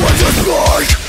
What a like.